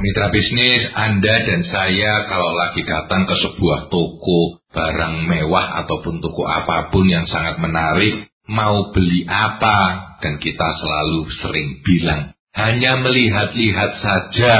Mitra bisnis, Anda dan saya kalau lagi datang ke sebuah toko barang mewah ataupun toko apa pun yang sangat menarik, mau beli apa, dan kita selalu sering bilang, hanya melihat-lihat saja,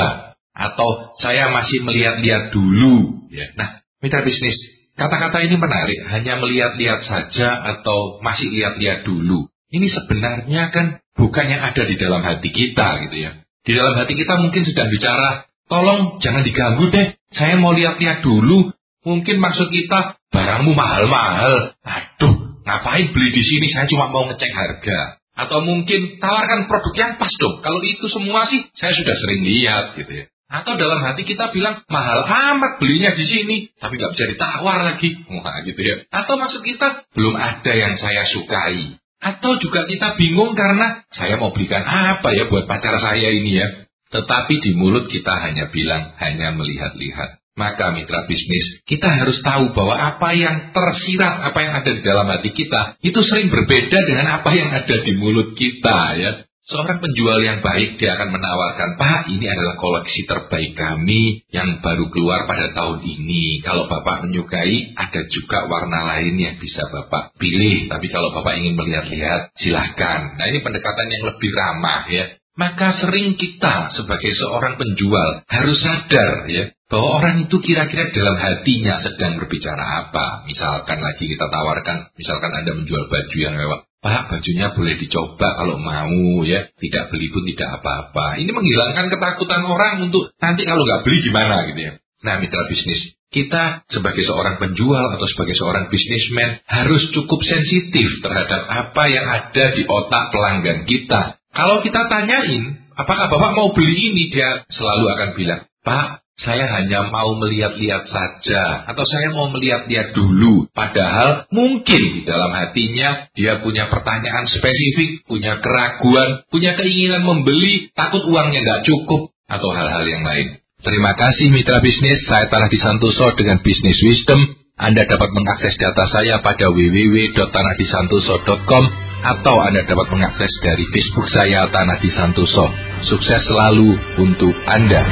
atau saya masih melihat-lihat dulu. Ya. Nah, mitra bisnis, kata-kata ini menarik, hanya melihat-lihat saja atau masih lihat-lihat dulu. Ini sebenarnya kan bukan yang ada di dalam hati kita gitu ya. Di dalam hati kita mungkin sedang bicara, tolong jangan diganggu deh, saya mau lihat-lihat dulu. Mungkin maksud kita, barangmu mahal-mahal. Aduh, ngapain beli di sini, saya cuma mau ngecek harga. Atau mungkin tawarkan produk yang pas dong. Kalau itu semua sih, saya sudah sering lihat gitu ya. Atau dalam hati kita bilang, mahal amat belinya di sini. Tapi nggak bisa ditawar lagi. Wah gitu ya. Atau maksud kita, belum ada yang saya sukai. Atau juga kita bingung karena saya mau belikan apa ya buat pacar saya ini ya. Tetapi di mulut kita hanya bilang, hanya melihat-lihat. Maka mitra bisnis, kita harus tahu bahwa apa yang tersirat, apa yang ada di dalam hati kita, itu sering berbeda dengan apa yang ada di mulut kita ya. Seorang penjual yang baik dia akan menawarkan, Pak ini adalah koleksi terbaik kami yang baru keluar pada tahun ini. Kalau Bapak menyukai, ada juga warna lain yang bisa Bapak pilih. Tapi kalau Bapak ingin melihat-lihat, silahkan. Nah ini pendekatan yang lebih ramah ya. Maka sering kita sebagai seorang penjual harus sadar ya bahwa orang itu kira-kira dalam hatinya sedang berbicara apa. Misalkan lagi kita tawarkan, misalkan Anda menjual baju yang mewah. Pak, bajunya boleh dicoba kalau mau ya. Tidak beli pun tidak apa-apa. Ini menghilangkan ketakutan orang untuk nanti kalau nggak beli gimana gitu ya. Nah, mitra bisnis. Kita sebagai seorang penjual atau sebagai seorang bisnismen harus cukup sensitif terhadap apa yang ada di otak pelanggan kita. Kalau kita tanyain, apakah Bapak mau beli ini? Dia selalu akan bilang, Pak, saya hanya mau melihat-lihat saja atau saya mau melihat-lihat dulu. Padahal mungkin di dalam hatinya dia punya pertanyaan spesifik, punya keraguan, punya keinginan membeli, takut uangnya nggak cukup atau hal-hal yang lain. Terima kasih mitra bisnis, saya Tanah Disantoso dengan Business Wisdom. Anda dapat mengakses data saya pada www.tanahdisantoso.com atau Anda dapat mengakses dari Facebook saya Tanah Disantoso. Sukses selalu untuk Anda.